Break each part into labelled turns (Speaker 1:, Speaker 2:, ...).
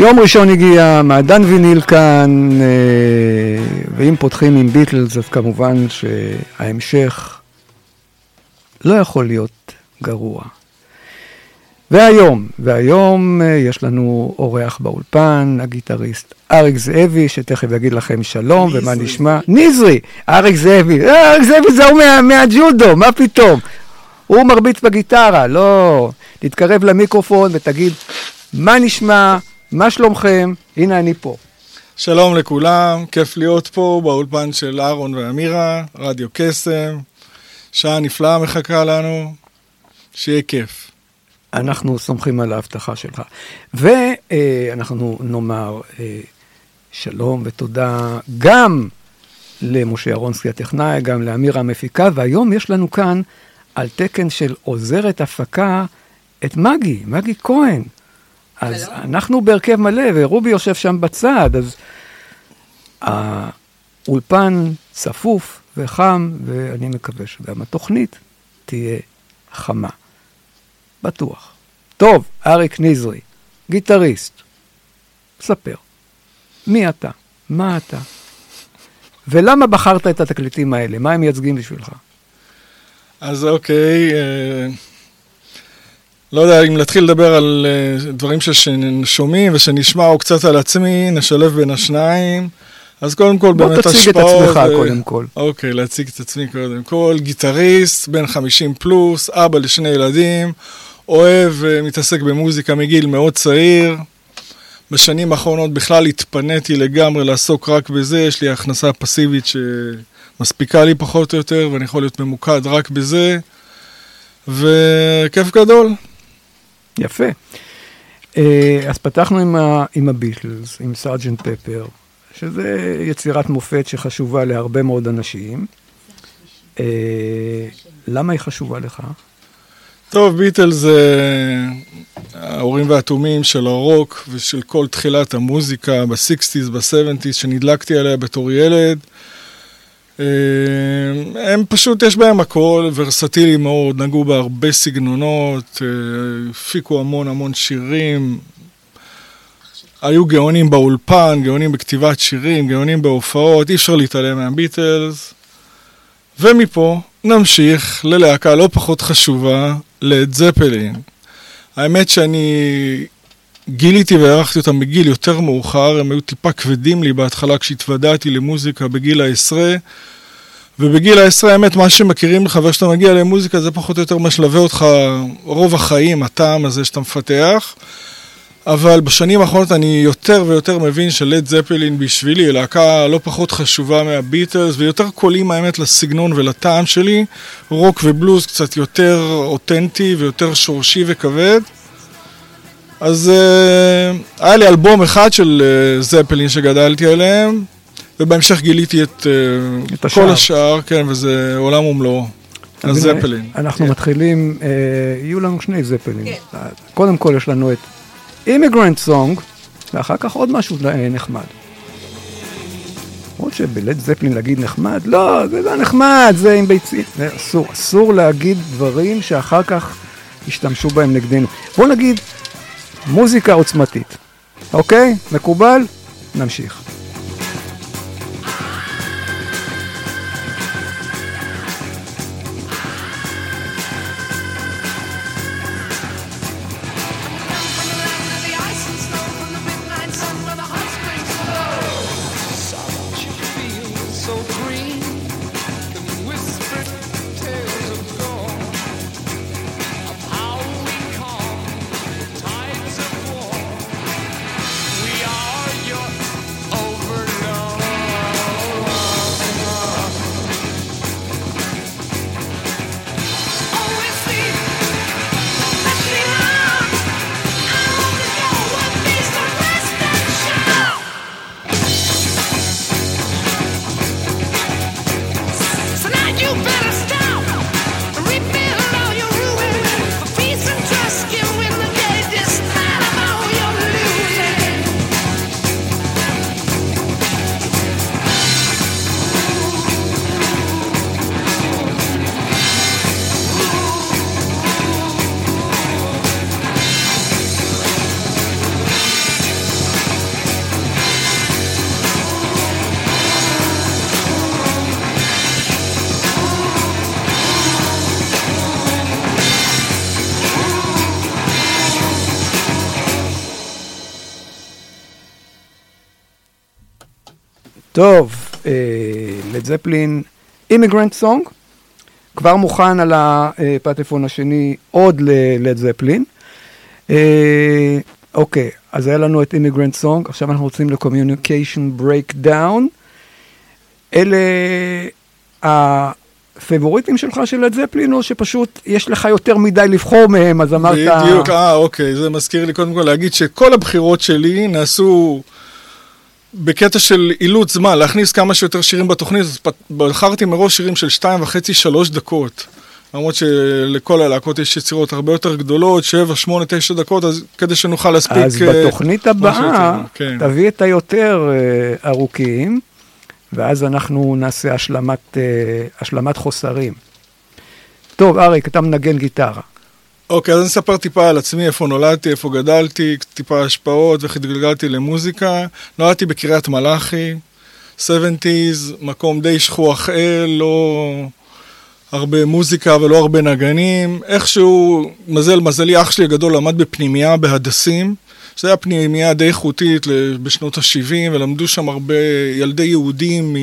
Speaker 1: יום ראשון הגיע, מעדן ויניל כאן, אה, ואם פותחים עם ביטלס, אז כמובן שההמשך לא יכול להיות גרוע. והיום, והיום אה, יש לנו אורח באולפן, הגיטריסט אריק זאבי, שתכף יגיד לכם שלום, ניזרי. ומה נשמע? ניזרי, אריק זאבי, אה, אריק זאבי זה הוא מה, מהג'ודו, מה פתאום? הוא מרביץ בגיטרה, לא... תתקרב למיקרופון ותגיד, מה נשמע? מה שלומכם? הנה אני פה.
Speaker 2: שלום לכולם, כיף להיות פה באולפן של אהרון ואמירה, רדיו קסם. שעה נפלאה מחכה לנו, שיהיה כיף.
Speaker 1: אנחנו סומכים על ההבטחה שלך. ואנחנו נאמר אה, שלום ותודה גם למשה אהרונסקי הטכנאי, גם לאמירה המפיקה, והיום יש לנו כאן על תקן של עוזרת הפקה את מגי, מגי כהן. אז שלום. אנחנו בהרכב מלא, ורובי יושב שם בצד, אז האולפן צפוף וחם, ואני מקווה שגם התוכנית תהיה חמה. בטוח. טוב, אריק נזרי, גיטריסט, ספר, מי אתה? מה אתה? ולמה בחרת את התקליטים האלה? מה הם מייצגים בשבילך?
Speaker 2: אז אוקיי, אה, לא יודע אם להתחיל לדבר על אה, דברים ששומעים ושנשמע או קצת על עצמי, נשלב בין השניים. אז קודם כל
Speaker 1: בוא
Speaker 2: באמת
Speaker 1: תציג את
Speaker 2: השפעות,
Speaker 1: עצמך
Speaker 2: אה,
Speaker 1: קודם כל.
Speaker 2: אוקיי, להציג את עצמי קודם כל. גיטריסט, בן 50 פלוס, אבא לשני ילדים, אוהב, אה, מתעסק במוזיקה מגיל מאוד צעיר. בשנים האחרונות בכלל התפניתי לגמרי לעסוק רק בזה, יש לי הכנסה פסיבית שמספיקה לי פחות או יותר, ואני יכול להיות ממוקד רק בזה, וכיף גדול.
Speaker 1: יפה. אה, אז פתחנו עם, ה, עם הביטלס, עם סארג'נט פפר, שזה יצירת מופת שחשובה להרבה מאוד אנשים. אה, למה היא חשובה לך?
Speaker 2: טוב, ביטל זה ההורים והתומים של הרוק ושל כל תחילת המוזיקה ב-60's, ב-70's, שנדלקתי עליה בתור ילד. אה, הם פשוט, יש בהם הכל, ורסטילי מאוד, נגעו בהרבה סגנונות, אה, הפיקו המון המון שירים. היו גאונים באולפן, גאונים בכתיבת שירים, גאונים בהופעות, אי אפשר להתעלם מהביטלס. ומפה נמשיך ללהקה לא פחות חשובה, לד זפלין. האמת שאני גיליתי והערכתי אותם בגיל יותר מאוחר, הם היו טיפה כבדים לי בהתחלה כשהתוודעתי למוזיקה בגיל העשרה. ובגיל העשרה, האמת, מה שמכירים לך ואיך שאתה מגיע למוזיקה זה פחות או יותר מה שלווה אותך רוב החיים, הטעם הזה שאתה מפתח. אבל בשנים האחרונות אני יותר ויותר מבין שלד זפלין בשבילי היא להקה לא פחות חשובה מהביטלס ויותר קולים האמת לסגנון ולטעם שלי, רוק ובלוז קצת יותר אותנטי ויותר שורשי וכבד. אז uh, היה לי אלבום אחד של uh, זפלין שגדלתי עליהם ובהמשך גיליתי את, uh,
Speaker 1: את השאר.
Speaker 2: כל השאר, כן, וזה עולם ומלואו. אז זפלין.
Speaker 1: אנחנו
Speaker 2: כן.
Speaker 1: מתחילים, אה, יהיו לנו שני זפלים. אה, קודם כל יש לנו את אימיגרנט סונג, ואחר כך עוד משהו נחמד. למרות שבלד זפלין להגיד נחמד, לא, זה לא נחמד, זה עם ביצים. אסור, אסור להגיד דברים שאחר כך ישתמשו בהם נגדנו. בוא נגיד מוזיקה עוצמתית, אוקיי? מקובל? נמשיך. טוב, לד זפלין, Immigrant Song, כבר מוכן על הפטפון השני עוד ללד זפלין. אה, אוקיי, אז היה לנו את Immigrant Song, עכשיו אנחנו רוצים ל-communication breakdown. אלה הפבוריטים שלך של לד זפלין, או שפשוט יש לך יותר מדי לבחור מהם, אז אמרת...
Speaker 2: בדיוק, אה, אוקיי, זה מזכיר לי קודם כל להגיד שכל הבחירות שלי נעשו בקטע של אילוץ זמן, להכניס כמה שיותר שירים בתוכנית, אז בחרתי מראש שירים של שתיים וחצי, שלוש דקות. למרות שלכל הלהקות יש יצירות הרבה יותר גדולות, שבע, שמונה, תשע דקות, אז כדי שנוכל להספיק...
Speaker 1: אז
Speaker 2: אה,
Speaker 1: בתוכנית הבאה,
Speaker 2: כן.
Speaker 1: תביא את היותר אה, ארוכים, ואז אנחנו נעשה השלמת, אה, השלמת חוסרים. טוב, אריק, אתה מנגן גיטרה.
Speaker 2: אוקיי, אז אני אספר טיפה על עצמי, איפה נולדתי, איפה גדלתי, טיפה השפעות, ואיך התגלגלתי למוזיקה. נולדתי בקריית מלאכי, 70's, מקום די שכוח אל, לא... הרבה מוזיקה ולא הרבה נגנים. איכשהו, מזל מזלי, אח שלי הגדול למד בפנימייה בהדסים. זו הייתה פנימייה די איכותית בשנות ה-70, ולמדו שם הרבה ילדי יהודים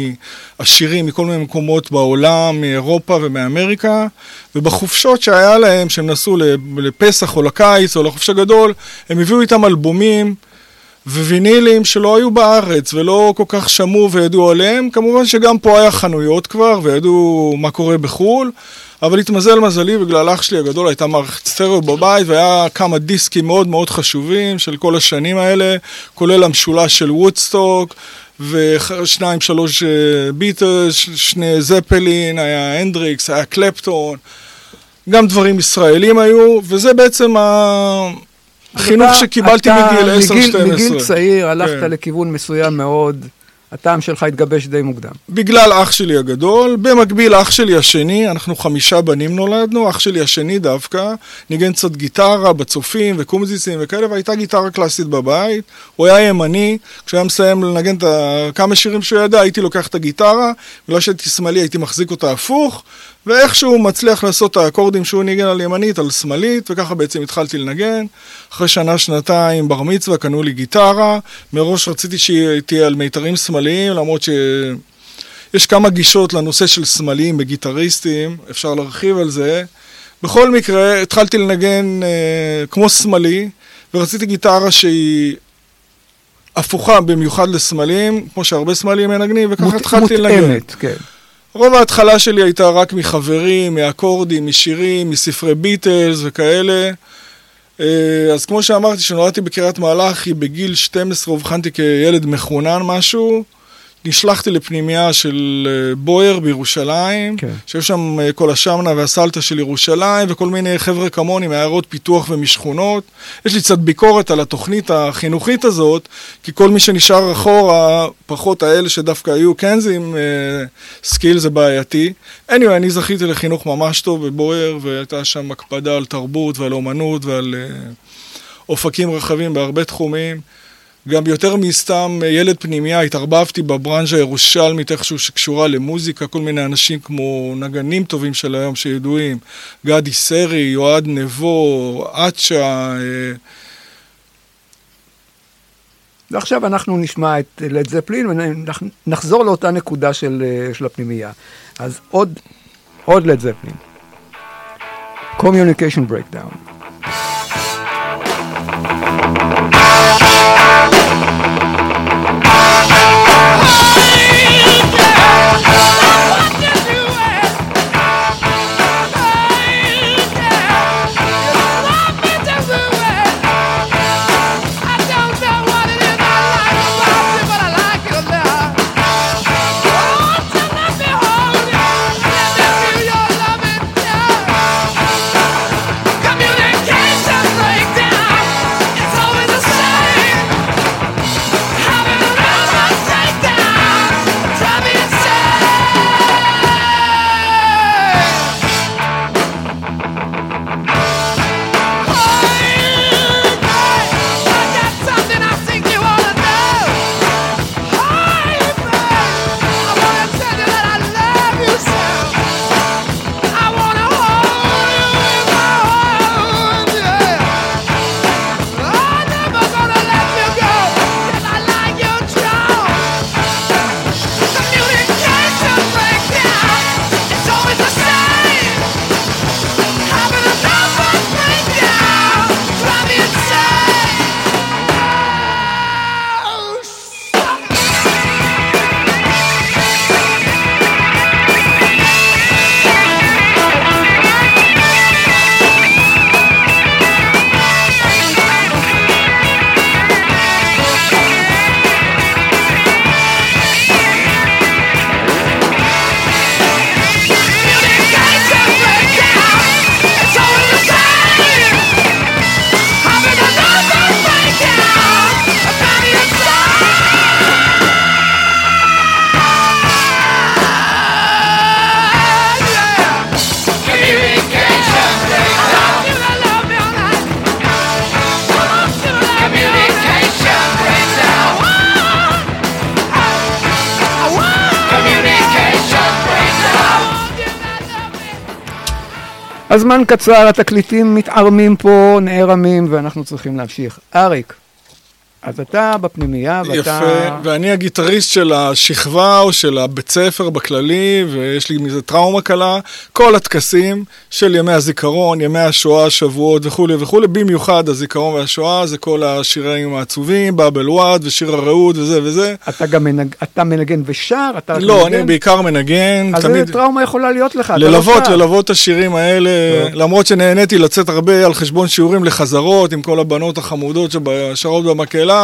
Speaker 2: עשירים מכל מיני מקומות בעולם, מאירופה ומאמריקה, ובחופשות שהיה להם, שהם נסעו לפסח או לקיץ או לחופש הגדול, הם הביאו איתם אלבומים. ווינילים שלא היו בארץ ולא כל כך שמעו וידעו עליהם. כמובן שגם פה היה חנויות כבר וידעו מה קורה בחו"ל, אבל התמזל מזלי בגלל אח שלי הגדול הייתה מערכת סטריאו בבית והיה כמה דיסקים מאוד מאוד חשובים של כל השנים האלה, כולל המשולש של וודסטוק. ושניים שלוש אה, ביטלס, שני זפלין, היה הנדריקס, היה קלפטון, גם דברים ישראלים היו, וזה בעצם ה- החינוך
Speaker 1: אתה-
Speaker 2: שקיבלתי מגיל 10-12.
Speaker 1: מגיל- מגיל צעיר הלכת
Speaker 2: כן.
Speaker 1: לכיוון מסוים מאוד, הטעם שלך התגבש די מוקדם.
Speaker 2: בגלל אח שלי הגדול, במקביל אח שלי השני, אנחנו חמישה בנים נולדנו, אח שלי השני דווקא, ניגן קצת גיטרה בצופים וקומזיסים וכאלה, והייתה גיטרה קלאסית בבית, הוא היה ימני, כשהוא היה מסיים לנגן את כמה שירים שהוא ידע, הייתי לוקח את הגיטרה, בגלל שהייתי שמאלי הייתי מחזיק אותה הפוך, ואיכשהו הוא מצליח לעשות את האקורדים שהוא ניגן על ימנית, על שמאלית, וככה בעצם התחלתי לנגן. אחרי שנה, שנתיים, בר מצווה, קנו לי גיטרה, מראש רציתי שהיא תהיה על מיתרים שמאליים, למרות ש... יש כמה גישות לנושא של סמלים בגיטריסטים, אפשר להרחיב על זה. בכל מקרה, התחלתי לנגן אה, כמו סמלי, ורציתי גיטרה שהיא הפוכה במיוחד לסמלים, כמו שהרבה סמלים מנגנים, וככה
Speaker 1: מות-
Speaker 2: התחלתי לנגן.
Speaker 1: מותאמת, כן.
Speaker 2: רוב ההתחלה שלי הייתה רק מחברים, מאקורדים, משירים, מספרי ביטלס וכאלה. אה, אז כמו שאמרתי, כשנולדתי בקריית מלאכי, בגיל 12 אובחנתי כילד מחונן משהו. נשלחתי לפנימייה של אה, בויאר בירושלים,
Speaker 1: כן.
Speaker 2: שהיו שם אה, כל השמנה והסלטה של ירושלים, וכל מיני חבר'ה כמוני מעיירות פיתוח ומשכונות. יש לי קצת ביקורת על התוכנית החינוכית הזאת, כי כל מי שנשאר אחורה, פחות האלה שדווקא היו כן זה עם אה, skill זה בעייתי. anyway, אני זכיתי לחינוך ממש טוב בבויאר, והייתה שם הקפדה על תרבות ועל אומנות ועל אופקים רחבים בהרבה תחומים. גם יותר מסתם אה, ילד פנימייה, התערבבתי בברנז'ה הירושלמית איכשהו שקשורה למוזיקה, כל מיני אנשים כמו נגנים טובים של היום שידועים, גדי סרי, יועד נבו, אצ'ה, אה,
Speaker 1: ועכשיו אנחנו נשמע את לד זפלין ונחזור לאותה נקודה של, אה, של הפנימייה. אז עוד, עוד לד זפלין. Communication Breakdown. הזמן קצר, התקליטים מתערמים פה, נערמים, ואנחנו צריכים להמשיך. אריק, אז אתה בפנימייה, ואתה...
Speaker 2: יפה, ואני הגיטריסט של השכבה או של הבית ספר בכללי, ויש לי מזה טראומה קלה. כל הטקסים של ימי הזיכרון, ימי השואה, שבועות וכולי וכולי, במיוחד הזיכרון והשואה, זה כל השירים העצובים, באבל וואד ושיר הרעות וזה וזה.
Speaker 1: אתה גם מנג... אתה מנגן ושר? אתה
Speaker 2: לא,
Speaker 1: מנגן?
Speaker 2: אני בעיקר מנגן,
Speaker 1: אז
Speaker 2: תמיד...
Speaker 1: איזה טראומה יכולה להיות לך? לא
Speaker 2: ללוות,
Speaker 1: שר.
Speaker 2: ללוות את השירים האלה, למרות שנהניתי לצאת הרבה על חשבון שיעורים לחזרות עם כל הבנות החמודות ששרות במקהלה.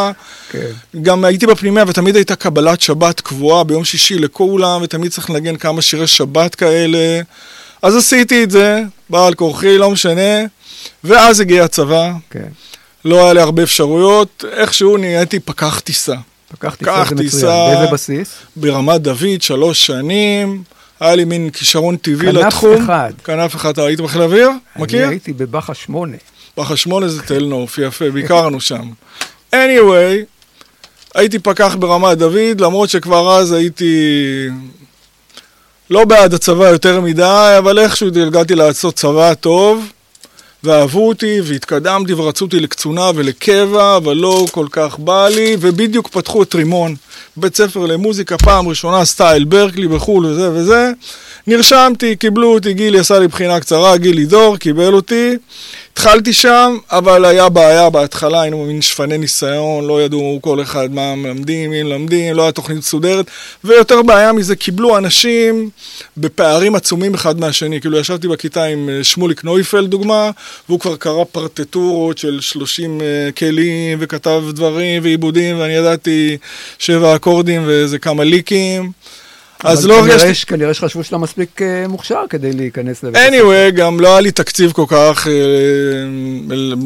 Speaker 1: כן.
Speaker 2: גם הייתי בפנימיה ותמיד הייתה קבלת שבת קבועה ביום שישי לכולם, ותמיד צריך לנגן כמה שירי שבת כאלה. אז עשיתי את זה, בעל כורחי, לא משנה. ואז הגיע הצבא,
Speaker 1: כן.
Speaker 2: לא היה לי הרבה אפשרויות, איכשהו נהייתי פקח טיסה.
Speaker 1: פקח טיסה זה. מצוין. באיזה בסיס?
Speaker 2: ברמת דוד, שלוש שנים, היה לי מין כישרון טבעי
Speaker 1: כנף
Speaker 2: לתחום.
Speaker 1: אחד.
Speaker 2: כנף אחד. היית בחיל האוויר? מכיר?
Speaker 1: אני הייתי בבאחה שמונה.
Speaker 2: בחה שמונה זה תל נוף, יפה, ביקרנו שם. Anyway, הייתי פקח ברמת דוד, למרות שכבר אז הייתי לא בעד הצבא יותר מדי, אבל איכשהו הגעתי לעשות צבא טוב, ואהבו אותי, והתקדמתי ורצו אותי לקצונה ולקבע, אבל לא כל כך בא לי, ובדיוק פתחו את רימון, בית ספר למוזיקה, פעם ראשונה סטייל ברקלי בחו"ל וזה וזה. נרשמתי, קיבלו אותי, גילי עשה לי בחינה קצרה, גילי דור, קיבל אותי. התחלתי שם, אבל היה בעיה בהתחלה, היינו מין שפני ניסיון, לא ידעו כל אחד מה מלמדים, מי מלמדים, לא הייתה תוכנית מסודרת, ויותר בעיה מזה, קיבלו אנשים בפערים עצומים אחד מהשני. כאילו, ישבתי בכיתה עם אה, שמוליק נויפלד, דוגמה, והוא כבר קרא פרטיטורות של 30 אה, כלים, וכתב דברים ועיבודים, ואני ידעתי שבע אקורדים ואיזה כמה ליקים. אז לא
Speaker 1: כנראה
Speaker 2: הרגשתי...
Speaker 1: ש- כנראה שחשבו שאתה מספיק אה, מוכשר כדי להיכנס לבית
Speaker 2: anyway, גם לא היה לי תקציב כל כך אה,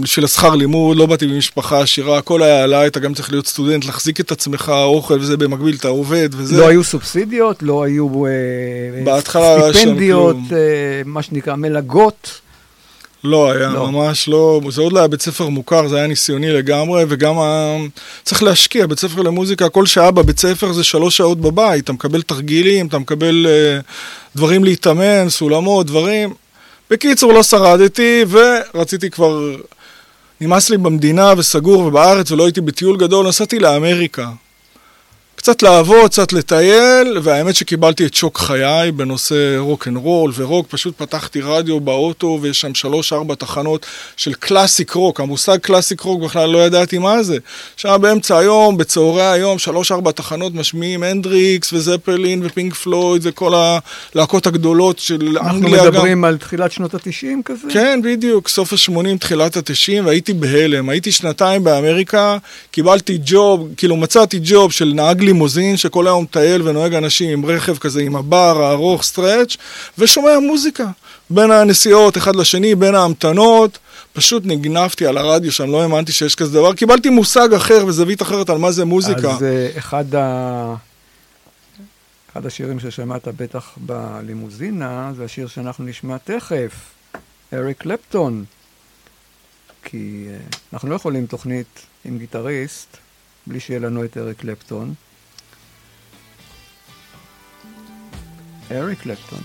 Speaker 2: בשביל השכר לימוד, לא באתי ממשפחה עשירה, הכל היה עליי, אתה גם צריך להיות סטודנט, להחזיק את עצמך, אוכל וזה, במקביל אתה עובד וזה.
Speaker 1: לא היו סובסידיות, לא היו אה, סטיפנדיות, מה שנקרא מלגות.
Speaker 2: לא היה,
Speaker 1: לא.
Speaker 2: ממש לא, זה עוד לא היה בית ספר מוכר, זה היה ניסיוני לגמרי, וגם ה... צריך להשקיע, בית ספר למוזיקה, כל שעה בבית ספר זה שלוש שעות בבית, אתה מקבל תרגילים, אתה מקבל אה, דברים להתאמן, סולמות, דברים. בקיצור, לא שרדתי, ורציתי כבר, נמאס לי במדינה וסגור ובארץ, ולא הייתי בטיול גדול, נסעתי לאמריקה. קצת לעבוד, קצת לטייל, והאמת שקיבלתי את שוק חיי בנושא רוק אנד רול ורוק, פשוט פתחתי רדיו באוטו ויש שם שלוש-ארבע תחנות של classic rock, המושג classic rock בכלל לא ידעתי מה זה. שם באמצע היום, בצהרי היום, שלוש-ארבע תחנות משמיעים הנדריקס וזפלין ופינק פלויד וכל הלהקות הגדולות של
Speaker 1: אנחנו
Speaker 2: אנגליה גם.
Speaker 1: מדברים על תחילת שנות התשעים כזה?
Speaker 2: כן, בדיוק, סוף ה-80, תחילת ה-90, והייתי בהלם. הייתי שנתיים באמריקה, קיבלתי ג'וב, כאילו מצאתי ג'וב של נהג לימוזין, שכל היום מטייל ונוהג אנשים עם רכב כזה, עם הבר הארוך, stretch, ושומע מוזיקה. בין הנסיעות, אחד לשני, בין ההמתנות. פשוט נגנבתי על הרדיו שם, לא האמנתי שיש כזה דבר. קיבלתי מושג אחר וזווית אחרת על מה זה מוזיקה.
Speaker 1: אז אה, אחד, ה... אחד השירים ששמעת בטח בלימוזינה, זה השיר שאנחנו נשמע תכף, אריק קלפטון. כי אה, אנחנו לא יכולים תוכנית עם גיטריסט בלי שיהיה לנו את אריק קלפטון. אריק קלפטון.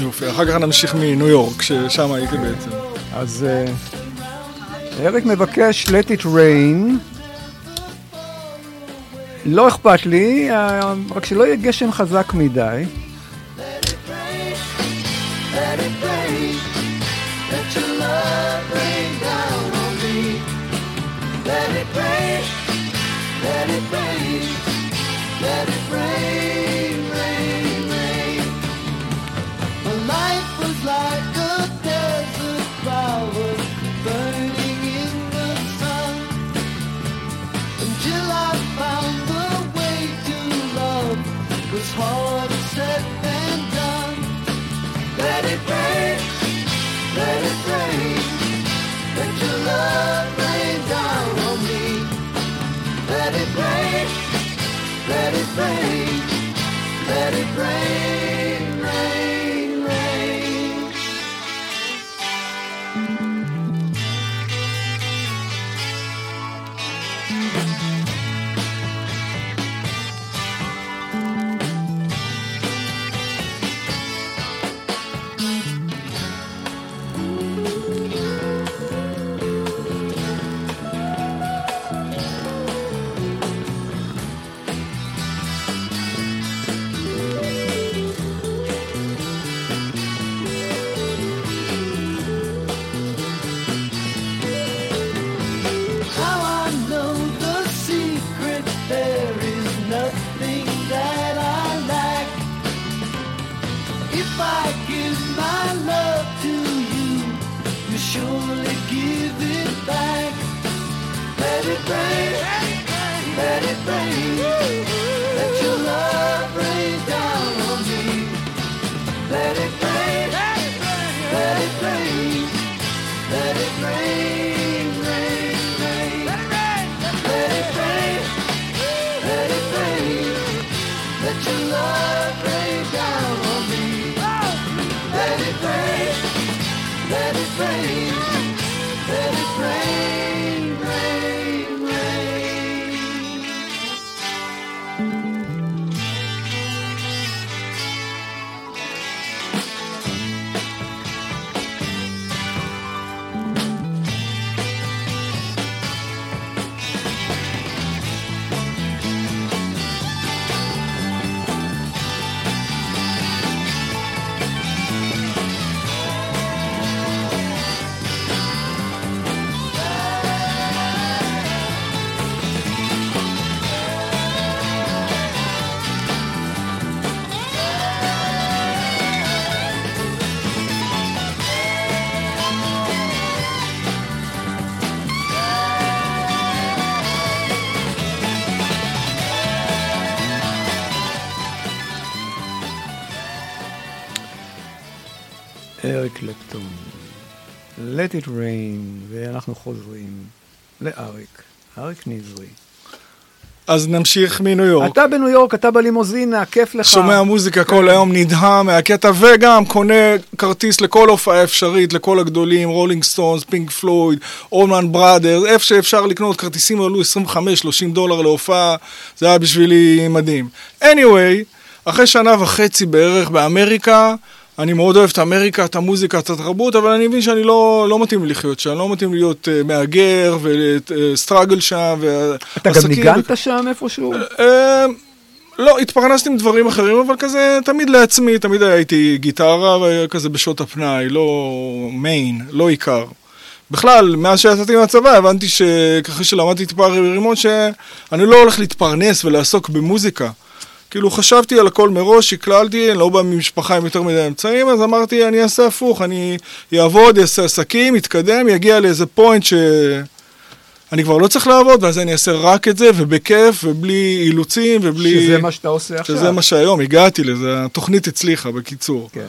Speaker 2: יופי, אחר כך נמשיך מניו יורק, ששם הייתי בעצם.
Speaker 1: אז אה, אריק מבקש Let it rain. לא אכפת לי, אה, רק שלא יהיה גשם חזק מדי.
Speaker 3: Let it Let it rain. Let it rain, rain, rain. My life was like a desert flower burning in the sun until I found the way to love was harder
Speaker 1: קלפטון, Let it rain, ואנחנו חוזרים לאריק, אריק נזרי.
Speaker 2: אז נמשיך מניו יורק.
Speaker 1: אתה בניו יורק, אתה בלימוזינה, כיף לך.
Speaker 2: שומע מוזיקה כל היום, נדהם מהקטע, וגם קונה כרטיס לכל הופעה אפשרית, לכל הגדולים, רולינג סטונס, פינק פלויד, אולמן בראדר, איפה שאפשר לקנות כרטיסים עלו 25-30 דולר להופעה, זה היה בשבילי מדהים. anyway, אחרי שנה וחצי בערך באמריקה, אני מאוד אוהב את אמריקה, את המוזיקה, את התרבות, אבל אני מבין שאני לא, לא מתאים לי לחיות שם, לא מתאים להיות uh, מהגר ולסטראגל שם.
Speaker 1: אתה גם ניגנת שם איפשהו?
Speaker 2: אה, לא, התפרנסתי עם דברים אחרים, אבל כזה תמיד לעצמי, תמיד הייתי גיטרה וכזה בשעות הפנאי, לא מיין, לא עיקר. בכלל, מאז שיצאתי מהצבא הבנתי שככה שלמדתי טיפה רימון שאני לא הולך להתפרנס ולעסוק במוזיקה. כאילו חשבתי על הכל מראש, שקללתי, אני לא בא ממשפחה עם יותר מדי אמצעים, אז אמרתי, אני אעשה הפוך, אני אעבוד, אעשה עסקים, אתקדם, יגיע לאיזה פוינט ש... אני כבר לא צריך לעבוד, ואז אני אעשה רק את זה, ובכיף, ובלי אילוצים, ובלי...
Speaker 1: שזה מה שאתה עושה עכשיו.
Speaker 2: שזה מה שהיום, הגעתי לזה, התוכנית הצליחה, בקיצור.
Speaker 1: כן.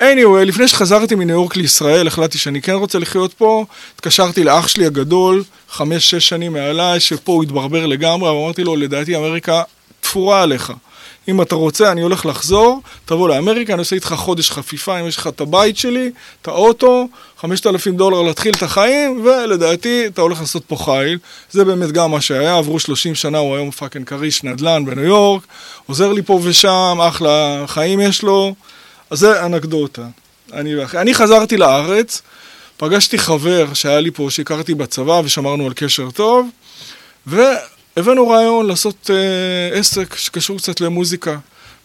Speaker 2: anyway, לפני שחזרתי מניו יורק לישראל, החלטתי שאני כן רוצה לחיות פה. התקשרתי לאח שלי הגדול, חמש-שש שנים מעליי, שפה הוא התברבר לגמרי, ואמרתי לו, לדעתי אמריקה תפורה עליך. אם אתה רוצה, אני הולך לחזור, תבוא לאמריקה, אני עושה איתך חודש חפיפה, אם יש לך את הבית שלי, את האוטו, 5,000 דולר להתחיל את החיים, ולדעתי, אתה הולך לעשות פה חיל. זה באמת גם מה שהיה, עברו 30 שנה, הוא היום fucking כריש נדל"ן בניו יורק, עוזר לי פה ושם, אחלה חיים יש לו. אז זה אנקדוטה. אני, אני חזרתי לארץ, פגשתי חבר שהיה לי פה, שהכרתי בצבא ושמרנו על קשר טוב, והבאנו רעיון לעשות אה, עסק שקשור קצת למוזיקה.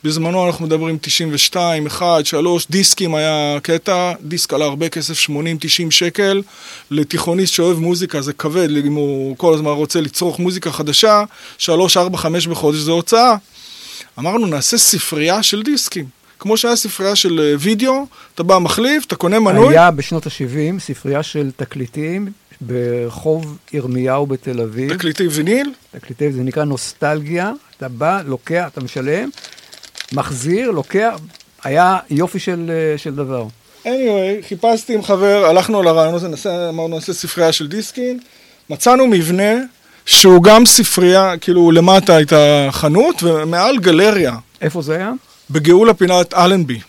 Speaker 2: בזמנו אנחנו מדברים 92, 1, 3, דיסקים היה קטע, דיסק עלה הרבה כסף, 80-90 שקל. לתיכוניסט שאוהב מוזיקה זה כבד, אם הוא כל הזמן רוצה לצרוך מוזיקה חדשה, 3, 4, 5 בחודש זה הוצאה. אמרנו, נעשה ספרייה של דיסקים. כמו שהיה ספרייה של אה, וידאו, אתה בא מחליף, אתה קונה מנוי.
Speaker 1: היה בשנות ה-70 ספרייה של תקליטים ברחוב ירמיהו בתל אביב.
Speaker 2: תקליטי ויניל,
Speaker 1: תקליטים, זה נקרא נוסטלגיה. אתה בא, לוקח, אתה משלם, מחזיר, לוקח, היה יופי של, אה, של דבר.
Speaker 2: anyway, חיפשתי עם חבר, הלכנו על הרעיון הזה, נעשה, אמרנו נעשה ספרייה של דיסקים, מצאנו מבנה שהוא גם ספרייה, כאילו למטה הייתה חנות ומעל גלריה,
Speaker 1: איפה זה היה?
Speaker 2: בגאולה פינת אלנבי,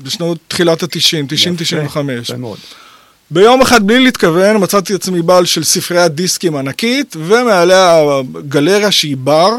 Speaker 2: בשנות תחילת ה-90, 90-95.
Speaker 1: יפה מאוד.
Speaker 2: ביום אחד, בלי להתכוון, מצאתי את עצמי בעל של ספריית דיסקים ענקית, ומעליה גלריה שהיא בר.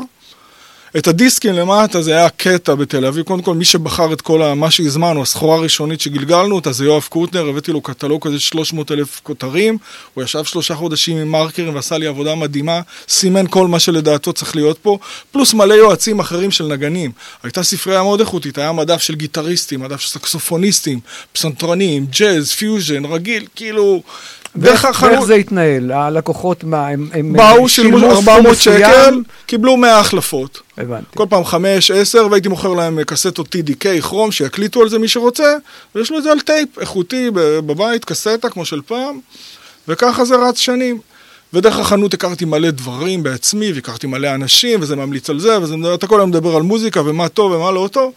Speaker 2: את הדיסקים למטה זה היה קטע בתל אביב. קודם כל, מי שבחר את כל מה שהזמנו, הסחורה הראשונית שגלגלנו אותה, זה יואב קוטנר, הבאתי לו קטלוג כזה 300 אלף כותרים. הוא ישב שלושה חודשים עם מרקרים ועשה לי עבודה מדהימה, סימן כל מה שלדעתו צריך להיות פה, פלוס מלא יועצים אחרים של נגנים. הייתה ספרייה מאוד איכותית, היה מדף של גיטריסטים, מדף של סקסופוניסטים, פסנתרנים, ג'אז, פיוז'ן, רגיל, כאילו... דרך
Speaker 1: ואיך
Speaker 2: החנות,
Speaker 1: זה התנהל? הלקוחות, מה, הם, הם
Speaker 2: באו, שילמו
Speaker 1: סכום
Speaker 2: 400 שקל? קיבלו 100 החלפות.
Speaker 1: הבנתי.
Speaker 2: כל פעם 5, 10, והייתי מוכר להם קסטות TDK, כרום, שיקליטו על זה מי שרוצה, ויש לו את זה על טייפ איכותי בבית, קסטה כמו של פעם, וככה זה רץ שנים. ודרך החנות הכרתי מלא דברים בעצמי, והכרתי מלא אנשים, וזה ממליץ על זה, ואתה כל היום מדבר על מוזיקה, ומה טוב ומה לא טוב.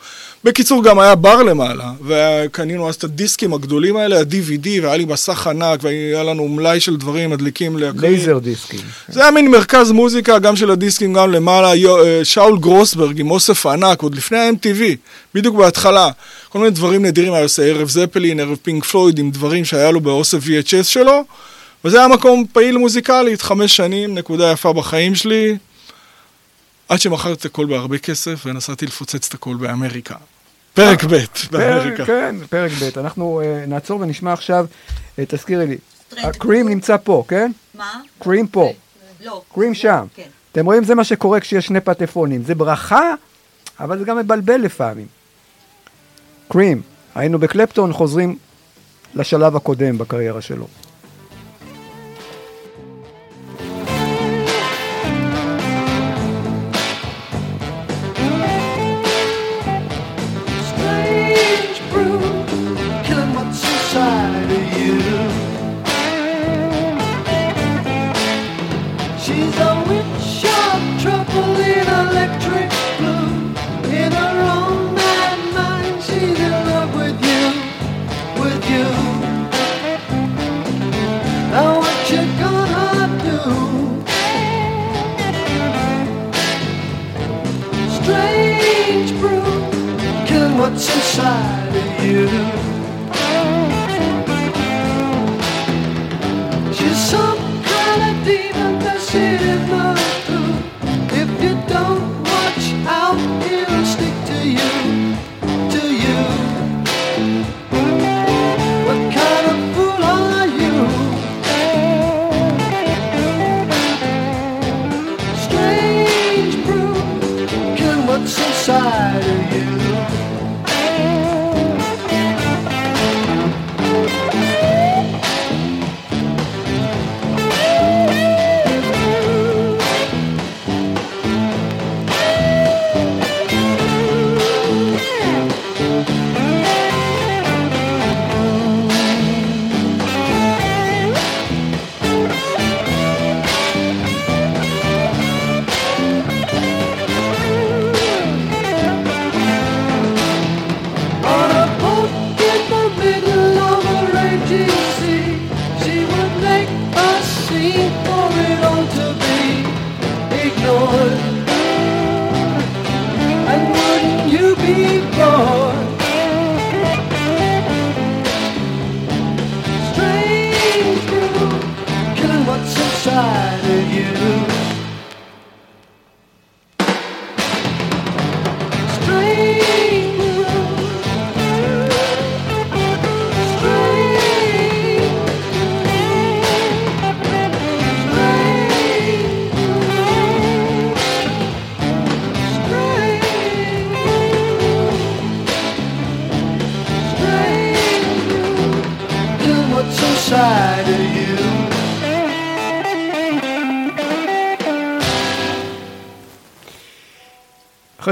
Speaker 2: בקיצור, גם היה בר למעלה, וקנינו אז את הדיסקים הגדולים האלה, ה-DVD, והיה לי מסך ענק, והיה לנו מלאי של דברים מדליקים להקרין.
Speaker 1: לייזר דיסקים.
Speaker 2: זה היה מין מרכז מוזיקה, גם של הדיסקים, גם למעלה. אה, שאול גרוסברג עם אוסף ענק, עוד לפני ה-MTV, בדיוק בהתחלה. כל מיני דברים נדירים, היה עושה ערב זפלין, ערב פינק פלויד, עם דברים שהיה לו באוסף VHS שלו. וזה היה מקום פעיל מוזיקלית, חמש שנים, נקודה יפה בחיים שלי. עד שמכרתי את הכל בהרבה כסף, ונסעתי לפוצץ את הכל באמריקה. פרק ב' באמריקה.
Speaker 1: כן, פרק ב'. אנחנו אה, נעצור ונשמע עכשיו, אה, תזכירי לי. הקרים נמצא פה, כן?
Speaker 4: מה?
Speaker 1: קרים פה.
Speaker 4: לא.
Speaker 1: קרים שם.
Speaker 4: כן.
Speaker 1: אתם רואים, זה מה שקורה כשיש שני פטפונים. זה ברכה, אבל זה גם מבלבל לפעמים. קרים, היינו בקלפטון, חוזרים לשלב הקודם בקריירה שלו.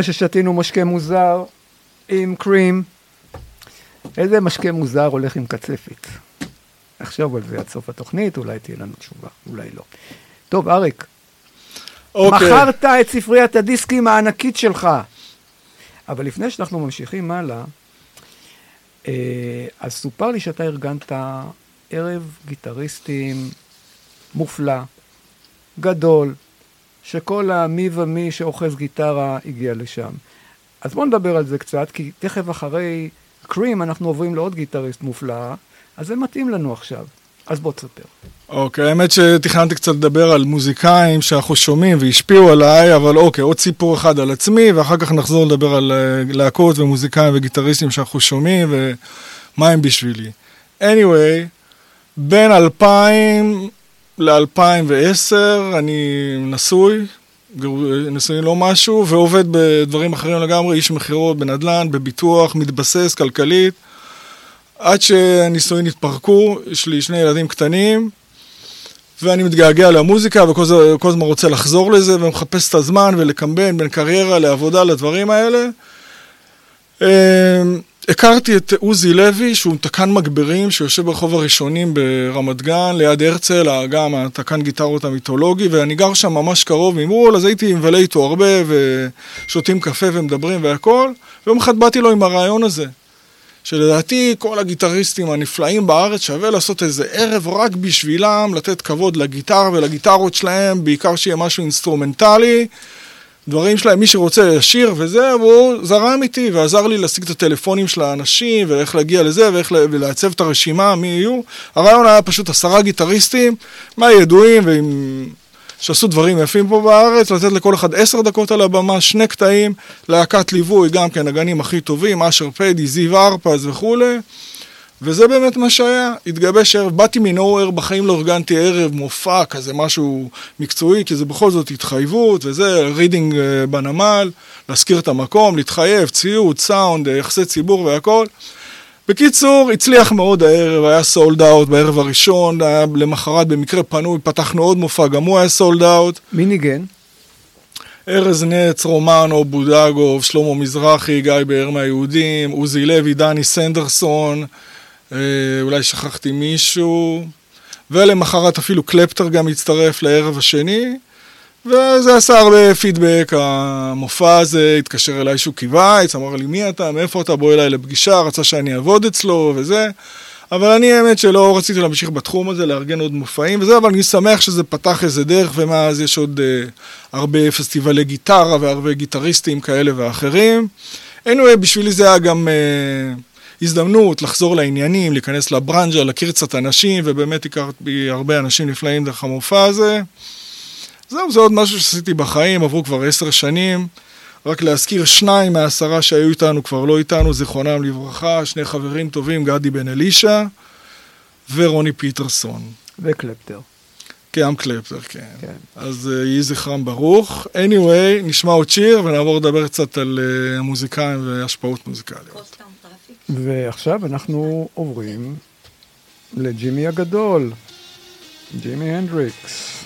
Speaker 1: אחרי ששתינו משקה מוזר עם קרים, איזה משקה מוזר הולך עם קצפת? נחשוב על זה עד סוף התוכנית, אולי תהיה לנו תשובה, אולי לא. טוב, אריק,
Speaker 2: אוקיי.
Speaker 1: מכרת את ספריית הדיסקים הענקית שלך. אבל לפני שאנחנו ממשיכים הלאה, אה, אז סופר לי שאתה ארגנת ערב גיטריסטים מופלא, גדול, שכל המי ומי שאוחז גיטרה הגיע לשם. אז בואו נדבר על זה קצת, כי תכף אחרי קרים אנחנו עוברים לעוד גיטריסט מופלא, אז זה מתאים לנו עכשיו. אז בוא תספר.
Speaker 2: אוקיי, האמת שתכננתי קצת לדבר על מוזיקאים שאנחנו שומעים והשפיעו עליי, אבל אוקיי, עוד סיפור אחד על עצמי, ואחר כך נחזור לדבר על אה, להקות ומוזיקאים וגיטריסטים שאנחנו שומעים ומה הם בשבילי. anyway, בין 2000 ל-2010 אני נשוי, נשוי לא משהו, ועובד בדברים אחרים לגמרי, איש מכירות בנדל"ן, בביטוח, מתבסס כלכלית. עד שהנישואין התפרקו, יש לי שני ילדים קטנים, ואני מתגעגע למוזיקה, וכל הזמן רוצה לחזור לזה, ומחפש את הזמן ולקמבן בין קריירה לעבודה, לדברים האלה. הכרתי את עוזי לוי, שהוא תקן מגברים, שיושב ברחוב הראשונים ברמת גן, ליד הרצל, גם התקן גיטרות המיתולוגי, ואני גר שם ממש קרוב ממול, אז הייתי מבלה איתו הרבה, ושותים קפה ומדברים והכל, ויום אחד באתי לו עם הרעיון הזה. שלדעתי כל הגיטריסטים הנפלאים בארץ שווה לעשות איזה ערב רק בשבילם, לתת כבוד לגיטרה ולגיטרות שלהם, בעיקר שיהיה משהו אינסטרומנטלי, דברים שלהם, מי שרוצה לשיר וזה, והוא זרם איתי ועזר לי להשיג את הטלפונים של האנשים ואיך להגיע לזה ואיך ל- ולעצב את הרשימה, מי יהיו. הרעיון היה פשוט עשרה גיטריסטים, מהידועים ועם... שעשו דברים יפים פה בארץ, לתת לכל אחד עשר דקות על הבמה, שני קטעים, להקת ליווי, גם כן הגנים הכי טובים, אשר פדי, זיו ארפז וכולי. וזה באמת מה שהיה, התגבש ערב, באתי מנוהוור, בחיים לא ארגנתי ערב, מופע, כזה משהו מקצועי, כי זה בכל זאת התחייבות, וזה רידינג אה, בנמל, להזכיר את המקום, להתחייב, ציוד, סאונד, אה, יחסי ציבור והכל. בקיצור, הצליח מאוד הערב, היה sold out בערב הראשון, היה למחרת במקרה פנוי, פתחנו עוד מופע, גם הוא היה sold out.
Speaker 1: מי ניגן?
Speaker 2: ארז נץ, רומנו, בודגוב, שלמה מזרחי, גיא באר מהיהודים, עוזי לוי, דני סנדרסון, אולי שכחתי מישהו, ולמחרת אפילו קלפטר גם הצטרף לערב השני, וזה עשה הרבה פידבק, המופע הזה, התקשר אליי שוקי וייץ, אמר לי מי אתה, מאיפה אתה, בוא אליי לפגישה, רצה שאני אעבוד אצלו וזה. אבל אני האמת שלא רציתי להמשיך בתחום הזה, לארגן עוד מופעים וזה, אבל אני שמח שזה פתח איזה דרך, ומאז יש עוד אה, הרבה פסטיבלי גיטרה והרבה גיטריסטים כאלה ואחרים. anyway, בשבילי זה היה גם אה, הזדמנות לחזור לעניינים, להיכנס לברנז'ה, להכיר קצת אנשים, ובאמת הכרתי הרבה אנשים נפלאים דרך המופע הזה. זהו, זה עוד משהו שעשיתי בחיים, עברו כבר עשר שנים. רק להזכיר, שניים מהעשרה שהיו איתנו כבר לא איתנו, זיכרונם לברכה, שני חברים טובים, גדי בן אלישע ורוני פיטרסון.
Speaker 4: וקלפטר.
Speaker 2: גם קלפטר, כן.
Speaker 4: כן.
Speaker 2: אז אה, יהי זכרם ברוך. anyway, נשמע עוד שיר ונעבור לדבר קצת על אה, המוזיקאים והשפעות מוזיקליות.
Speaker 4: ועכשיו אנחנו עוברים לג'ימי הגדול, ג'ימי הנדריקס.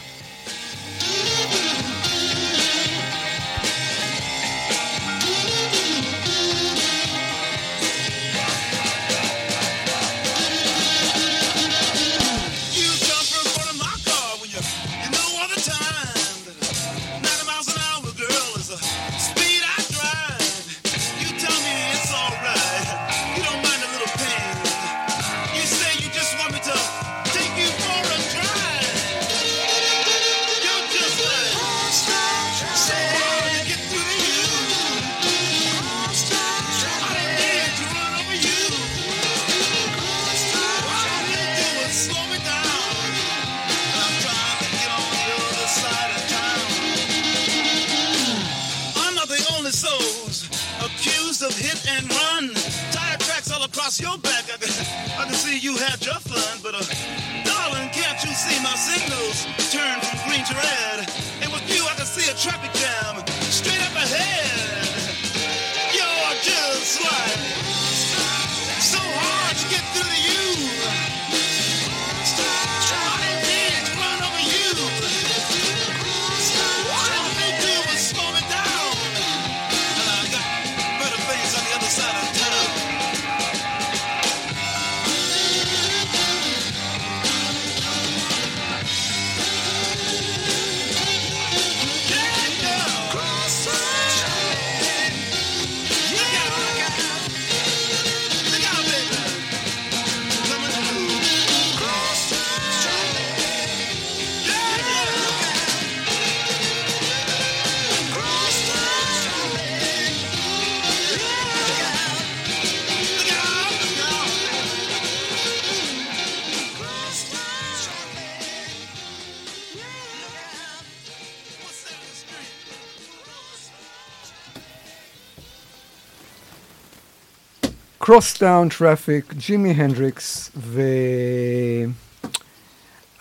Speaker 1: Crosstown Traffic,
Speaker 4: ג'ימי הנדריקס, ו...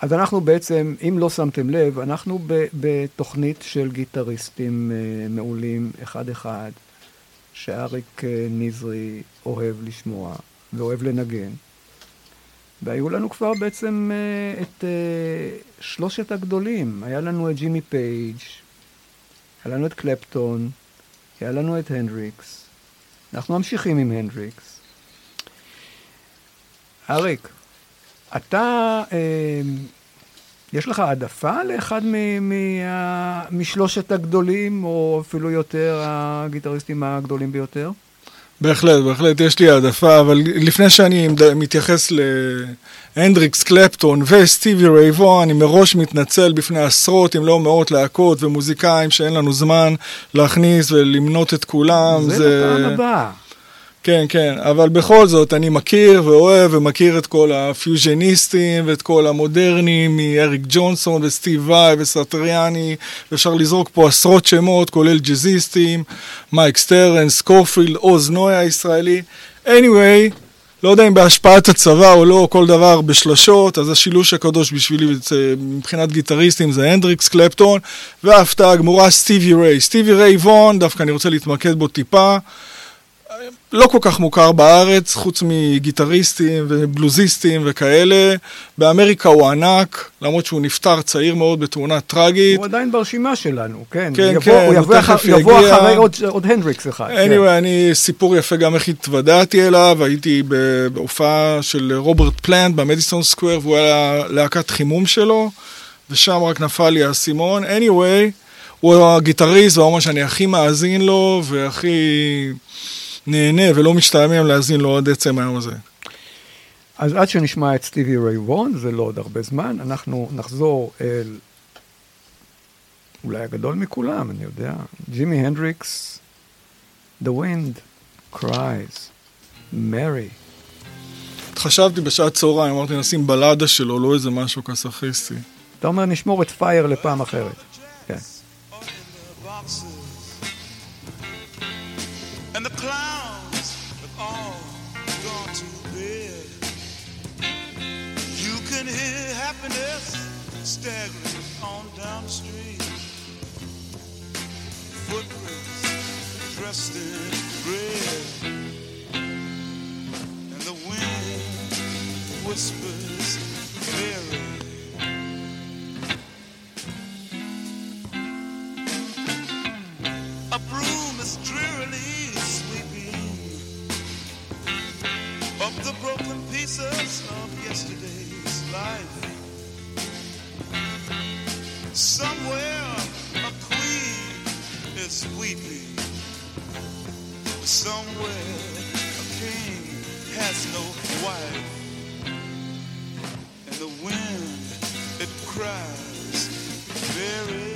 Speaker 4: אז אנחנו בעצם, אם לא שמתם לב, אנחנו בתוכנית של גיטריסטים אה, מעולים, אחד-אחד, שאריק אה, נזרי אוהב לשמוע ואוהב לנגן. והיו לנו כבר בעצם אה, את שלושת הגדולים. היה לנו את ג'ימי פייג', היה לנו את קלפטון, היה לנו את הנדריקס. אנחנו ממשיכים עם הנדריקס. אריק, אתה, אה, יש לך העדפה לאחד מ- משלושת הגדולים, או אפילו יותר הגיטריסטים הגדולים ביותר?
Speaker 2: בהחלט, בהחלט יש לי העדפה, אבל לפני שאני מתייחס להנדריקס קלפטון וסטיבי רייבו, אני מראש מתנצל בפני עשרות, אם לא מאות להקות ומוזיקאים שאין לנו זמן להכניס ולמנות את כולם.
Speaker 4: זה לפעם הבאה.
Speaker 2: כן, כן, אבל בכל זאת, אני מכיר ואוהב ומכיר את כל הפיוז'ניסטים ואת כל המודרנים, מאריק ג'ונסון וסטיב וואי וסטריאני, ואפשר לזרוק פה עשרות שמות, כולל ג'אזיסטים, מייק סטרן, סקופילד, עוז נוי הישראלי. anyway, לא יודע אם בהשפעת הצבא או לא, כל דבר בשלשות, אז השילוש הקדוש בשבילי זה- מבחינת גיטריסטים זה הנדריקס קלפטון, וההפתעה הגמורה סטיבי ריי. סטיבי ריי וון, דווקא אני רוצה להתמקד בו טיפה. לא כל כך מוכר בארץ, חוץ מגיטריסטים ובלוזיסטים וכאלה. באמריקה הוא ענק, למרות שהוא נפטר צעיר מאוד בתאונה טראגית.
Speaker 4: הוא עדיין ברשימה שלנו, כן.
Speaker 2: כן,
Speaker 4: יבוא,
Speaker 2: כן,
Speaker 4: הוא יבוא,
Speaker 2: תכף
Speaker 4: אח... יבוא
Speaker 2: יגיע.
Speaker 4: אחרי עוד, עוד הנדריקס אחד. כן.
Speaker 2: anyway, אני, סיפור יפה גם איך התוודעתי אליו, הייתי בהופעה של רוברט פלנט במדיסון סקוויר, והוא היה להקת חימום שלו, ושם רק נפל לי האסימון. anyway, הוא הגיטריסט והאומן שאני הכי מאזין לו, והכי נהנה ולא משתעמם להאזין לו עד עצם היום הזה.
Speaker 4: אז עד שנשמע את סטיבי ריי וון, זה לא עוד הרבה זמן, אנחנו נחזור אל אולי הגדול מכולם, אני יודע, ג'ימי הנדריקס, The Wind.
Speaker 1: cries, Mary.
Speaker 2: חשבתי בשעת צהריים, אמרתי נשים בלדה שלו, לא איזה משהו קסאכיסטי.
Speaker 1: אתה אומר, נשמור את פייר לפעם אחרת.
Speaker 4: Weeping. Somewhere a king has no wife. And the wind, it cries very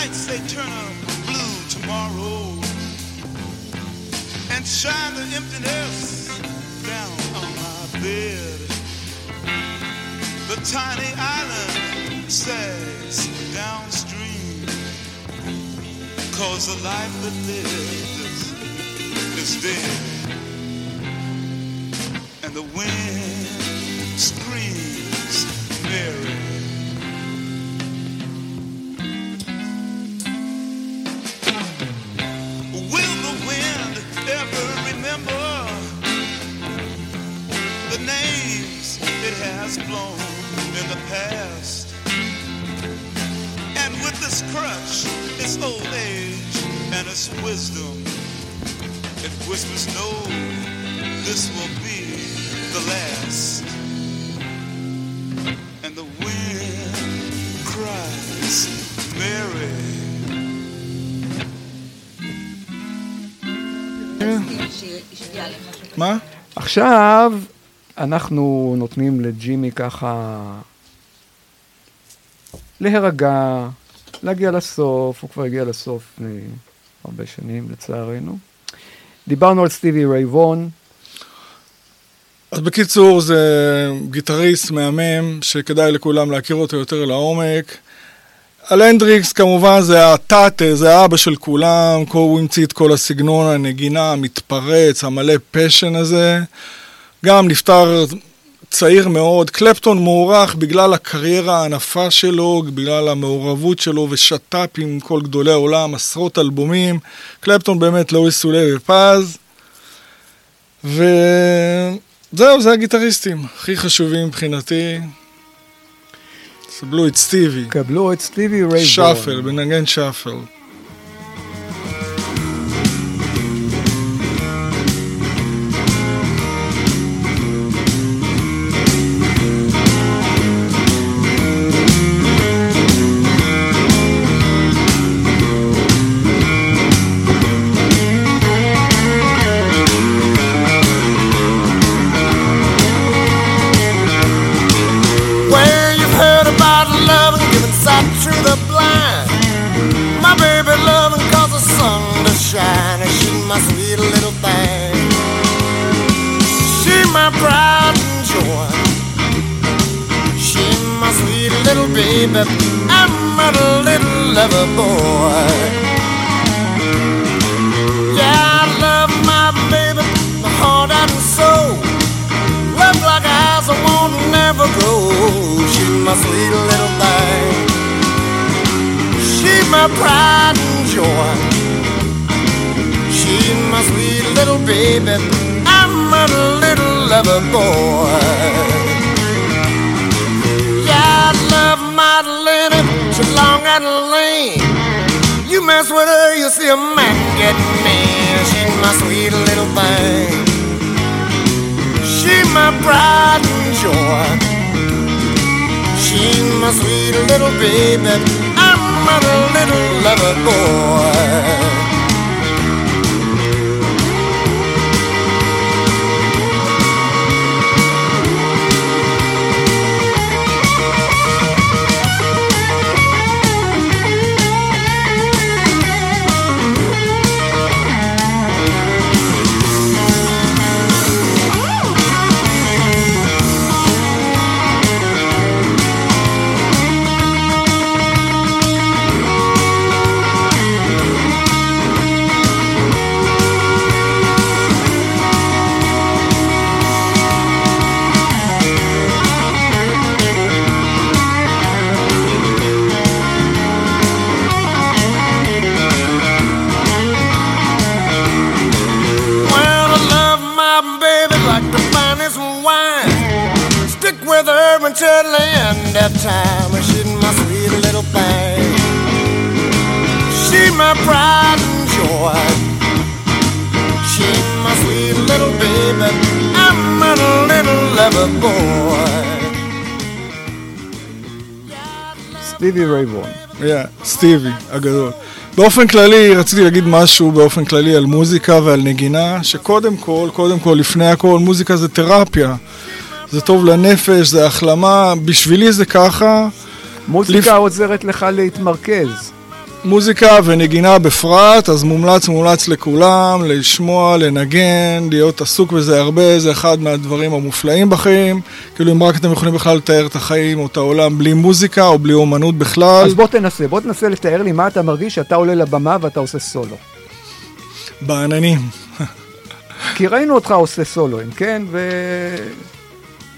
Speaker 4: lights they turn a blue tomorrow and shine the emptiness down on my bed. The tiny island sags downstream cause the life that lives is dead.
Speaker 1: עכשיו אנחנו נותנים לג'ימי ככה להירגע, להגיע לסוף, הוא כבר הגיע לסוף לפני הרבה שנים לצערנו. דיברנו על סטיבי רייבון,
Speaker 2: אז בקיצור, זה גיטריסט מהמם, שכדאי לכולם להכיר אותו יותר לעומק. על הנדריקס כמובן זה הטאטה, זה האבא של כולם, הוא המציא את כל הסגנון, הנגינה, המתפרץ, המלא passion הזה. גם נפטר צעיר מאוד. קלפטון מוערך בגלל הקריירה הענפה שלו, בגלל המעורבות שלו ושת"פ עם כל גדולי העולם, עשרות אלבומים. קלפטון באמת לא יסולא בפז. וזהו, זה הגיטריסטים הכי חשובים מבחינתי. קבלו את סטיבי.
Speaker 1: קבלו את סטיבי רייבון.
Speaker 2: shuffle, בנגן
Speaker 5: shuffle. Baby. I'm a little lover boy. Yeah, I love my baby, my heart and soul. Love like eyes I won't never grow. She's my sweet little thing. She's my pride and joy. She's my sweet little baby. I'm a little lover boy. Long and. You mess with her, you see a man get mean. She's my sweet little thing. She's my pride and joy. She's my sweet little baby. I'm a little lover boy. The end of time. She's my sweet little thing. She's my pride and joy. She's my sweet little baby. I'm a little lover boy.
Speaker 1: סטיבי רייבון.
Speaker 2: Yeah, סטיבי הגדול. באופן כללי, רציתי להגיד משהו באופן כללי על מוזיקה ועל נגינה, שקודם כל, קודם כל, לפני הכל, מוזיקה זה תרפיה. זה טוב לנפש, זה החלמה, בשבילי זה ככה.
Speaker 1: מוזיקה
Speaker 2: לפ-
Speaker 1: עוזרת לך להתמרכז.
Speaker 2: מוזיקה ונגינה בפרט, אז מומלץ מומלץ לכולם, לשמוע, לנגן, להיות עסוק בזה הרבה, זה אחד מהדברים המופלאים בחיים. כאילו אם רק אתם יכולים בכלל לתאר את החיים או את העולם בלי מוזיקה או בלי אומנות בכלל.
Speaker 1: אז בוא תנסה, בוא תנסה לתאר לי מה אתה מרגיש שאתה עולה לבמה ואתה עושה סולו.
Speaker 2: בעננים.
Speaker 1: כי ראינו אותך עושה סולואים, כן?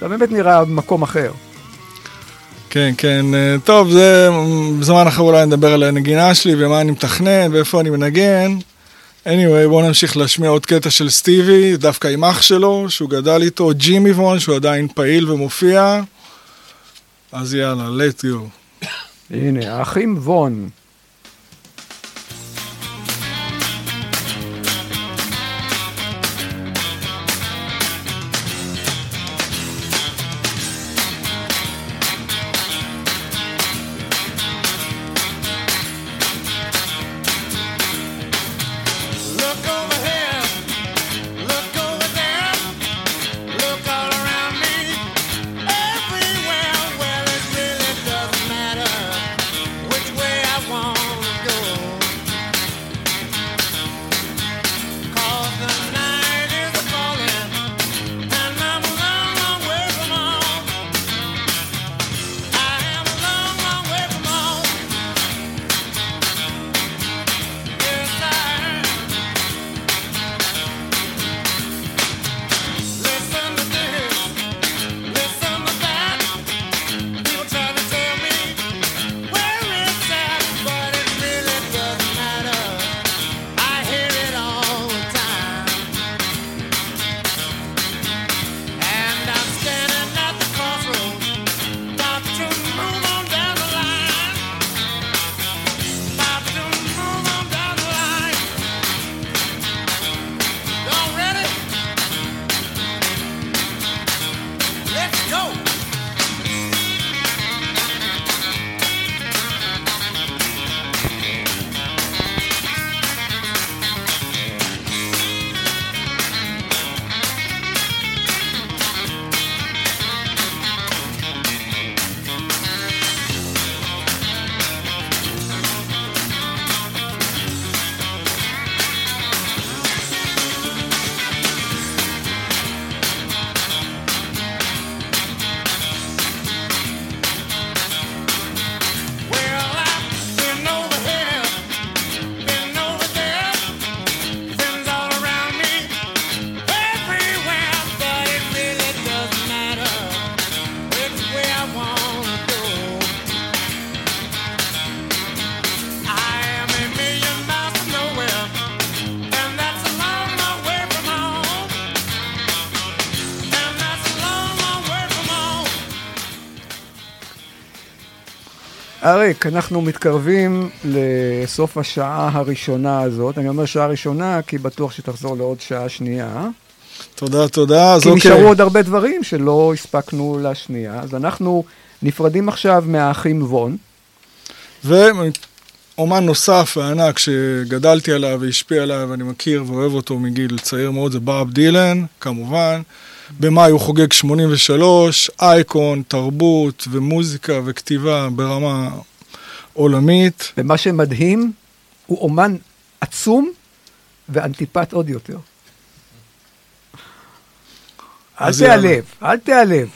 Speaker 1: ואתה באמת נראה במקום אחר.
Speaker 2: כן, כן. אה, טוב, זה בזמן אחר אולי נדבר על הנגינה שלי ומה אני מתכנן ואיפה אני מנגן. anyway, בואו נמשיך להשמיע עוד קטע של סטיבי, דווקא עם אח שלו, שהוא גדל איתו, ג'ימי וון, שהוא עדיין פעיל ומופיע. אז יאללה, let go.
Speaker 1: הנה, האחים וון. אריק, אנחנו מתקרבים לסוף השעה הראשונה הזאת. אני אומר שעה ראשונה, כי בטוח שתחזור לעוד שעה שנייה.
Speaker 2: תודה, תודה.
Speaker 1: כי
Speaker 2: אוקיי.
Speaker 1: נשארו עוד הרבה דברים שלא הספקנו לשנייה. אז אנחנו נפרדים עכשיו מהאחים וון.
Speaker 2: ואומן נוסף וענק שגדלתי עליו והשפיע עליי ואני מכיר ואוהב אותו מגיל צעיר מאוד זה ברב דילן, כמובן. במאי הוא חוגג 83, אייקון, תרבות ומוזיקה וכתיבה ברמה עולמית.
Speaker 1: ומה שמדהים, הוא אומן עצום ואנטיפט עוד יותר. אל. תיעלב, אל תיעלב.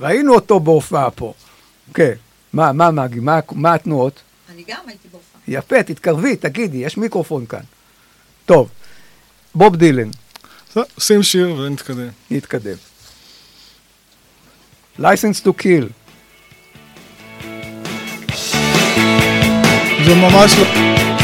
Speaker 1: ראינו אותו בהופעה פה. כן. מה, מה, מגי, מה, מה התנועות?
Speaker 6: אני גם הייתי בהופעה.
Speaker 1: יפה, תתקרבי, תגידי, יש מיקרופון כאן. טוב, בוב דילן,
Speaker 2: זהו, שים שיר ונתקדם.
Speaker 1: נתקדם. License to kill,
Speaker 2: זה ממש לא...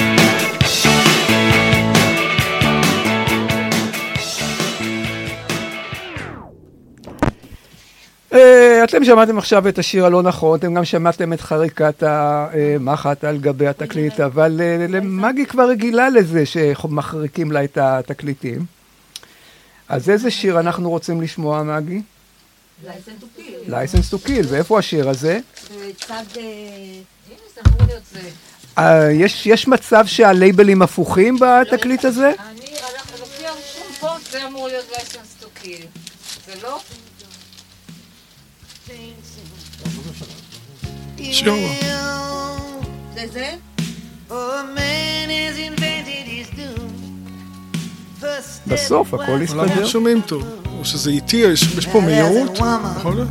Speaker 1: אתם שמעתם עכשיו את השיר הלא נכון, אתם גם שמעתם את חריקת המחט על גבי התקליט, אבל אה, למגי כבר רגילה לזה שמחריקים לה את התקליטים. אז איזה שיר אנחנו רוצים לשמוע, מגי?
Speaker 6: To kill.
Speaker 1: License to kill, ואיפה השיר הזה?
Speaker 6: אה.
Speaker 1: אה, יש, מצב שהלייבלים הפוכים בתקליט הזה?
Speaker 6: אני, אנחנו לפי הרישום פה, זה אמור להיות License to kill. זה לא?
Speaker 2: שיר.
Speaker 6: זה זה?
Speaker 1: בסוף הכל
Speaker 2: למה
Speaker 1: יסתדר.
Speaker 2: לא שומעים טוב? או שזה איטי, יש פה מהירות? יכול להיות?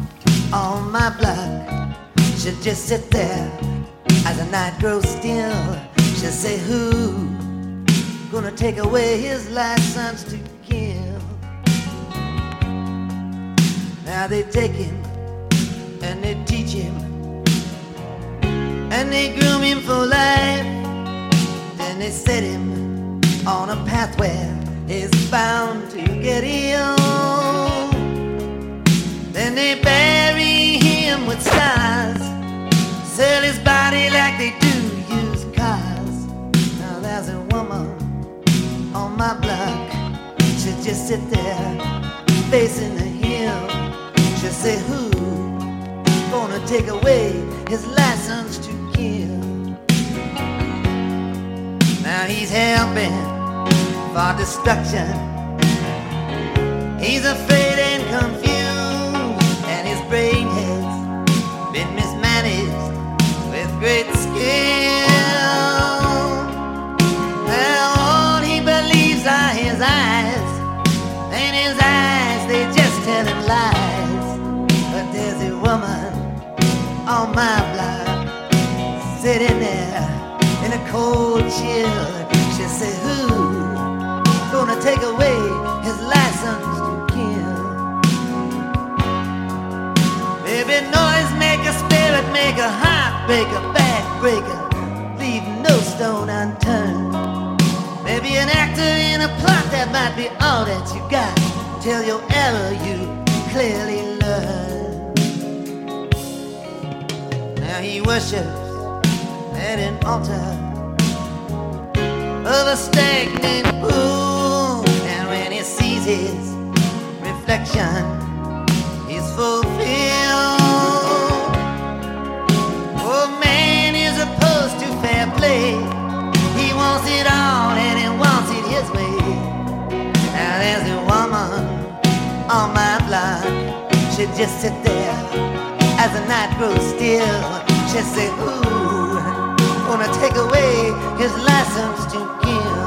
Speaker 7: gonna take away his license to kill? Now they take him and they teach him and they groom him for life. Then they set him on a path where he's bound to get ill. Then they bury him with stars, sell his body like they do used cars. Now there's a woman on my block, she just sit there facing the hill. She say, Who gonna take away his license Now he's helping for destruction. He's afraid and confused, and his brain has been mismanaged with great skill. Now all he believes are his eyes, and his eyes they just tell him lies. But there's a woman on my block sitting there cold chill. She say, Who gonna take away his license to kill? Baby, noise make a spirit, make a heart break back breaker, leave no stone unturned. Maybe an actor in a plot that might be all that you got till your error you clearly learn. Now he worships at an altar of a stagnant pool, and when he sees his reflection, he's fulfilled. Oh, man is opposed to fair play. He wants it all and he wants it his way. Now there's a woman on my block. She just sit there as the night grows still. She say, Ooh, gonna take away his license to kill.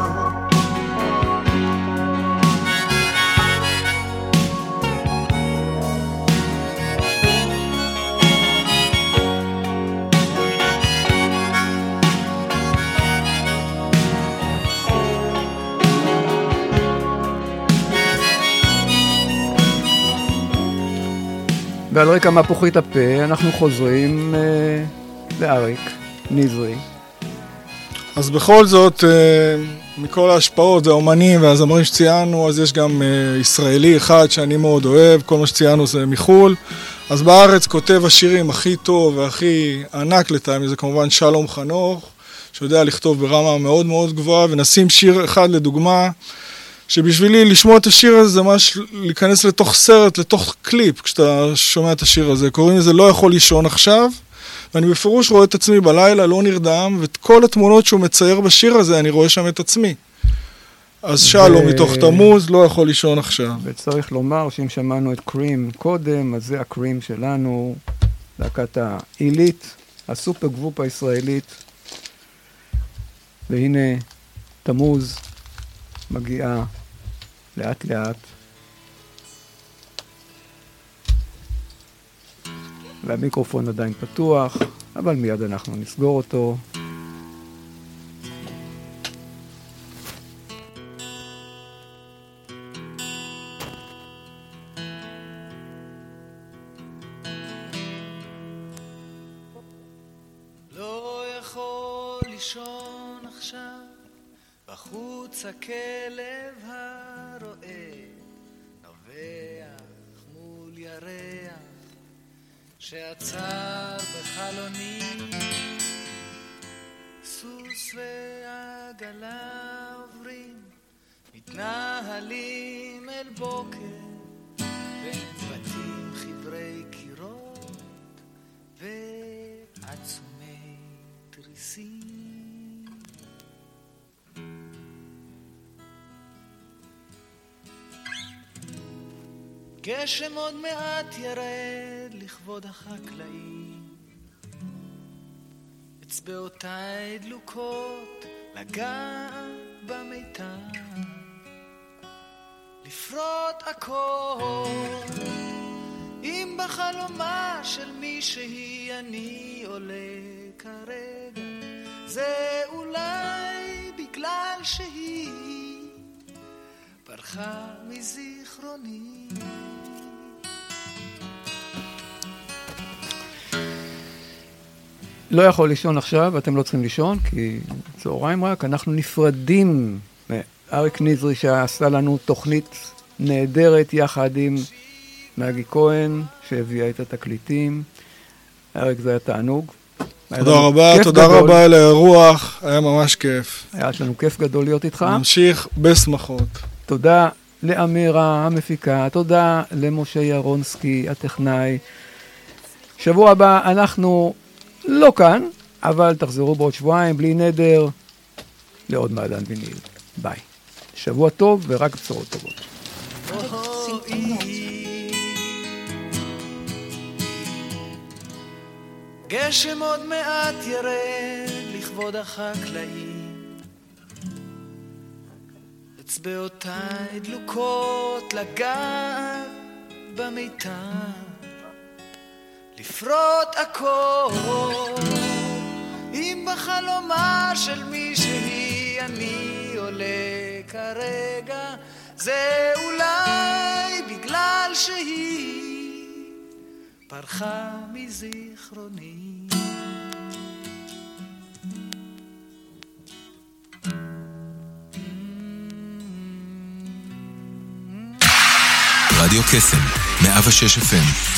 Speaker 1: ועל רקע מהפוכית הפה אנחנו חוזרים אה, לאריק נזרי.
Speaker 2: אז בכל זאת, אה, מכל ההשפעות והאומנים והזמרים שציינו, אז יש גם אה, ישראלי אחד שאני מאוד אוהב, כל מה שציינו זה מחו"ל. אז בארץ כותב השירים הכי טוב והכי ענק לטעמי זה כמובן שלום חנוך, שיודע לכתוב ברמה מאוד מאוד גבוהה, ונשים שיר אחד לדוגמה, שבשבילי לשמוע את השיר הזה זה ממש להיכנס לתוך סרט, לתוך קליפ, כשאתה שומע את השיר הזה. קוראים לזה לא יכול לישון עכשיו, ואני בפירוש רואה את עצמי בלילה, לא נרדם, ואת כל התמונות שהוא מצייר בשיר הזה, אני רואה שם את עצמי. אז שלום, מתוך תמוז, לא יכול לישון עכשיו.
Speaker 1: וצריך לומר שאם שמענו את קרים קודם, אז זה הקרים שלנו, להקת העילית, ה super group הישראלית. והנה תמוז מגיעה לאט לאט. והמיקרופון עדיין פתוח, אבל מיד אנחנו נסגור אותו.
Speaker 8: מעט ירד לכבוד החקלאים. אצבעותיי דלוקות לגעת במיתר. לפרוט הכל אם בחלומה של מישהי אני עולה כרגע, זה אולי בגלל שהיא פרחה מזיכרוני.
Speaker 1: לא יכול לישון עכשיו, אתם לא צריכים לישון, כי צהריים רק, אנחנו נפרדים מאריק נזרי שעשה לנו תוכנית נהדרת יחד עם מגי כהן, שהביאה את התקליטים. אריק, זה היה תענוג. היה
Speaker 2: תודה
Speaker 1: לנו
Speaker 2: רבה, תודה
Speaker 1: גדול.
Speaker 2: רבה על האירוח, היה ממש כיף.
Speaker 1: היה לנו כיף גדול להיות איתך.
Speaker 2: נמשיך בשמחות.
Speaker 1: תודה לאמירה המפיקה, תודה למשה ירונסקי הטכנאי. שבוע הבא אנחנו לא כאן, אבל תחזרו בעוד שבועיים בלי נדר לעוד מעדן ויניל. ביי. שבוע טוב ורק בשורות טובות.
Speaker 8: גשם עוד מעט ירד לכבוד החקלאים. אצבעותיי דלוקות לגעת במיתר. לפרוט הכל, אם בחלומה של מישהי אני עולה כרגע, זה אולי בגלל שהיא פרחה מזיכרוני.
Speaker 9: רדיו קסם, 106 FM,